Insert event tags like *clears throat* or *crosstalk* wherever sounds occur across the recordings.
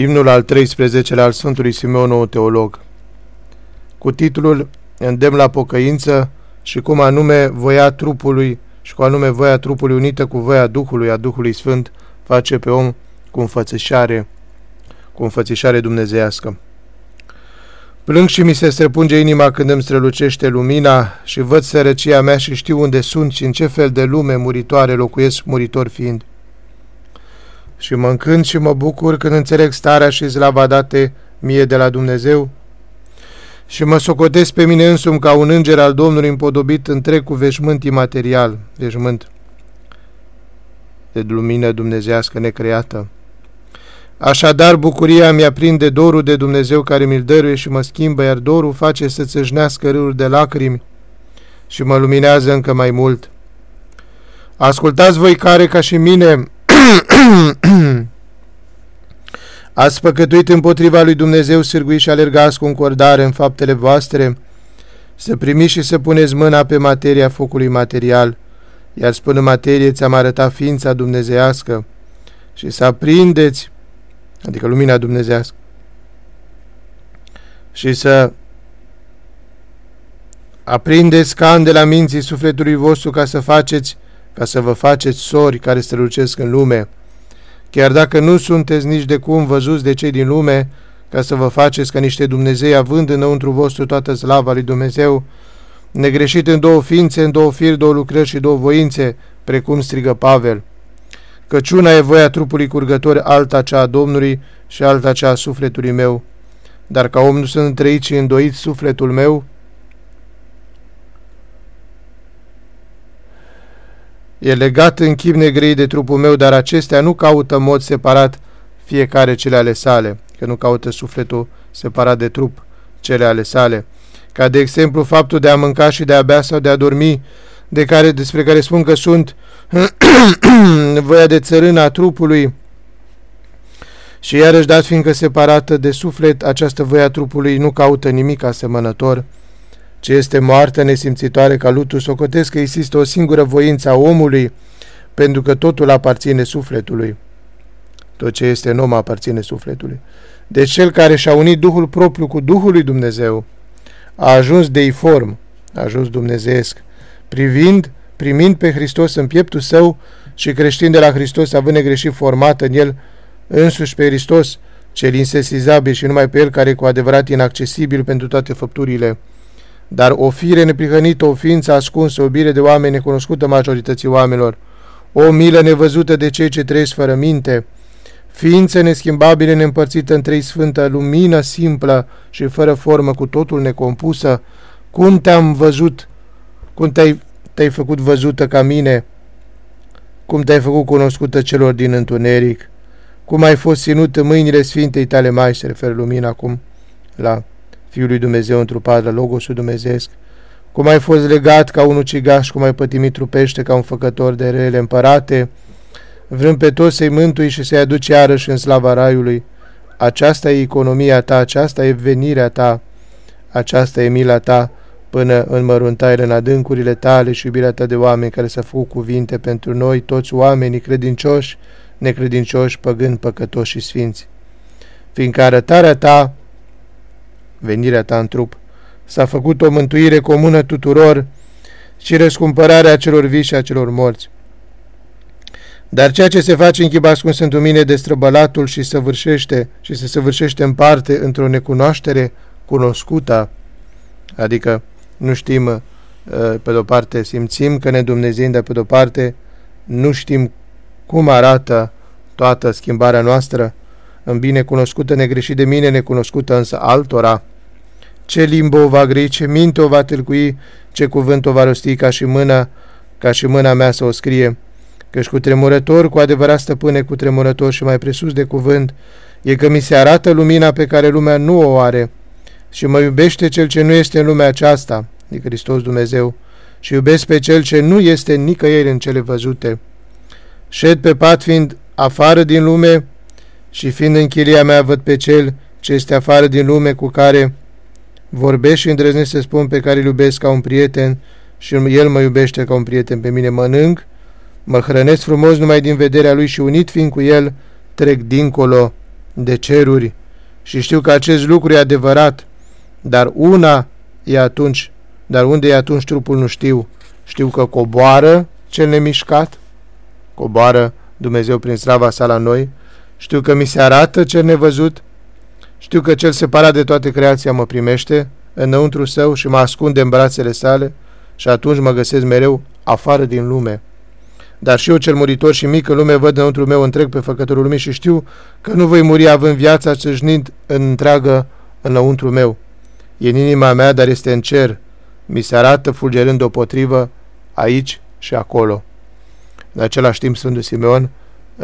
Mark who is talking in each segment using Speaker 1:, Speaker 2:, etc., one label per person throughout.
Speaker 1: Imnul al 13-lea al Sfântului Simeon, nou teolog, cu titlul Îndemn la pocăință și cum anume voia trupului și cu anume voia trupului unită cu voia Duhului, a Duhului Sfânt, face pe om cu înfățișare, cu înfățișare dumnezeiască. Plâng și mi se străpunge inima când îmi strălucește lumina și văd sărăcia mea și știu unde sunt și în ce fel de lume muritoare locuiesc muritor fiind și mă încânt și mă bucur când înțeleg starea și zlava date mie de la Dumnezeu și mă socotesc pe mine însumi ca un înger al Domnului împodobit întreg cu veșmânt imaterial, veșmânt de lumină dumnezească necreată. Așadar, bucuria mi-a prinde dorul de Dumnezeu care mi-l dăruie și mă schimbă, iar dorul face să țâșnească râuri de lacrimi și mă luminează încă mai mult. Ascultați voi care, ca și mine, Ați păcătuit împotriva lui Dumnezeu, sârguiți și alergați cu încordare în faptele voastre, să primiți și să puneți mâna pe materia focului material, iar spune materie ți-am arătat ființa dumnezească și să aprindeți, adică lumina dumnezească, și să aprindeți candela minții sufletului vostru ca să faceți ca să vă faceți sori care strălucesc în lume, chiar dacă nu sunteți nici de cum văzuți de cei din lume, ca să vă faceți ca niște Dumnezei având înăuntru vostru toată slava lui Dumnezeu, negreșit în două ființe, în două firi, două lucrări și două voințe, precum strigă Pavel. Căci una e voia trupului curgător, alta cea a Domnului și alta cea a sufletului meu. Dar ca om nu sunt întreit și îndoit sufletul meu, E legat în chip negrei de trupul meu, dar acestea nu caută în mod separat fiecare cele ale sale, că nu caută sufletul separat de trup cele ale sale. Ca de exemplu faptul de a mânca și de a bea sau de a dormi, de care, despre care spun că sunt *clears throat* voia de țărână a trupului, și iarăși dat fiindcă separată de suflet, această voia trupului nu caută nimic asemănător, ce este moartă nesimțitoare ca lutul, socotesc că există o singură voință a omului, pentru că totul aparține sufletului. Tot ce este în om aparține sufletului. Deci cel care și-a unit Duhul propriu cu Duhul lui Dumnezeu a ajuns deiform, a ajuns dumnezeesc, privind, primind pe Hristos în pieptul său și creștind de la Hristos, având negreșit format în el însuși pe Hristos, cel insesizabil și numai pe el care e cu adevărat inaccesibil pentru toate făpturile dar o fire neprihănită, o ființă ascunsă, o bire de oameni necunoscută majorității oamenilor, o milă nevăzută de cei ce trăiesc fără minte, ființă neschimbabile neîmpărțită în trei sfântă, lumină simplă și fără formă, cu totul necompusă, cum te-am văzut, cum te-ai, te-ai făcut văzută ca mine, cum te-ai făcut cunoscută celor din întuneric, cum ai fost ținut în mâinile Sfintei tale mai, se referă lumina acum? La Fiul lui Dumnezeu întrupat la Logosul Dumnezeesc, cum ai fost legat ca un ucigaș, cum ai pătimit trupește ca un făcător de rele împărate, vrând pe toți să-i mântui și să-i aduci iarăși în slava Raiului. Aceasta e economia ta, aceasta e venirea ta, aceasta e mila ta, până în măruntaile în adâncurile tale și iubirea ta de oameni care să făcut cuvinte pentru noi, toți oamenii credincioși, necredincioși, păgâni, păcătoși și sfinți. Fiindcă arătarea ta venirea ta în trup. S-a făcut o mântuire comună tuturor și răscumpărarea celor vii și a celor morți. Dar ceea ce se face în chip ascuns în mine de străbălatul și săvârșește și se săvârșește în parte într-o necunoaștere cunoscută, adică nu știm, uh, pe de-o parte simțim că ne Dumnezeim, dar pe de-o parte nu știm cum arată toată schimbarea noastră, în bine cunoscută, negreșit de mine, necunoscută însă altora, ce limbă o va grei, ce minte o va tâlcui, ce cuvânt o va rosti ca și mâna, ca și mâna mea să o scrie. Căci cu tremurător, cu adevărat stăpâne cu tremurător și mai presus de cuvânt, e că mi se arată lumina pe care lumea nu o are și mă iubește cel ce nu este în lumea aceasta, de Hristos Dumnezeu, și iubesc pe cel ce nu este nicăieri în cele văzute. Șed pe pat fiind afară din lume și fiind în chiria mea văd pe cel ce este afară din lume cu care Vorbesc și îndrăznesc să spun pe care îl iubesc ca un prieten și el mă iubește ca un prieten pe mine. Mănânc, mă hrănesc frumos numai din vederea lui și unit fiind cu el, trec dincolo de ceruri și știu că acest lucru e adevărat, dar una e atunci, dar unde e atunci trupul nu știu. Știu că coboară cel nemișcat, coboară Dumnezeu prin slava sa la noi, știu că mi se arată cel nevăzut, știu că cel separat de toate creația mă primește înăuntru său și mă ascunde în brațele sale și atunci mă găsesc mereu afară din lume. Dar și eu cel muritor și mic în lume văd înăuntru meu întreg pe făcătorul lumii și știu că nu voi muri având viața țâșnind în întreagă înăuntru meu. E în inima mea, dar este în cer. Mi se arată fulgerând deopotrivă aici și acolo. În același timp, Sfântul Simeon uh,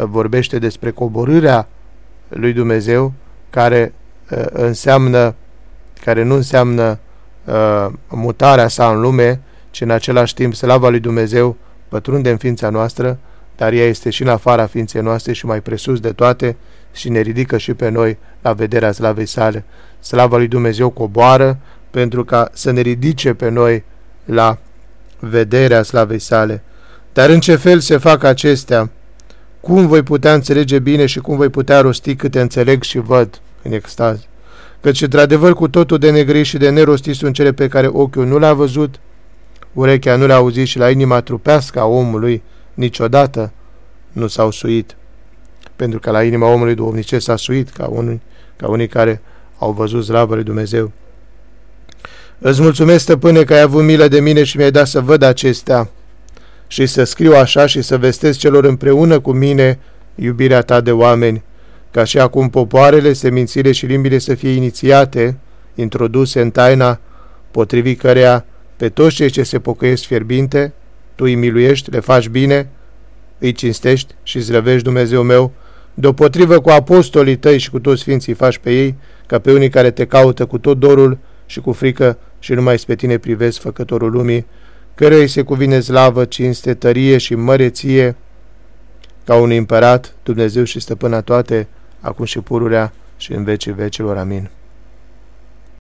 Speaker 1: vorbește despre coborârea lui Dumnezeu, care uh, înseamnă, care nu înseamnă uh, mutarea sa în lume, ci în același timp slava lui Dumnezeu pătrunde în ființa noastră, dar ea este și în afara ființei noastre și mai presus de toate și ne ridică și pe noi la vederea slavei sale. Slava lui Dumnezeu coboară pentru ca să ne ridice pe noi la vederea slavei sale. Dar în ce fel se fac acestea? Cum voi putea înțelege bine și cum voi putea rosti câte înțeleg și văd în extaz? Căci, într-adevăr, cu totul de negri și de nerostit sunt cele pe care ochiul nu le-a văzut, urechea nu le-a auzit și la inima trupească a omului niciodată nu s-au suit. Pentru că la inima omului duhovnicesc s-a suit ca unii, ca unii care au văzut slavă lui Dumnezeu. Îți mulțumesc, stăpâne, că ai avut milă de mine și mi-ai dat să văd acestea și să scriu așa și să vestesc celor împreună cu mine iubirea ta de oameni, ca și acum popoarele, semințile și limbile să fie inițiate, introduse în taina potrivit căreia pe toți cei ce se pocăiesc fierbinte, tu îi miluiești, le faci bine, îi cinstești și zrăvești Dumnezeu meu, deopotrivă cu apostolii tăi și cu toți sfinții faci pe ei, ca pe unii care te caută cu tot dorul și cu frică și numai spre tine privesc făcătorul lumii, căreia îi se cuvine slavă, cinste, tărie și măreție, ca un împărat, Dumnezeu și stăpâna toate, acum și pururea și în vecii vecilor. Amin.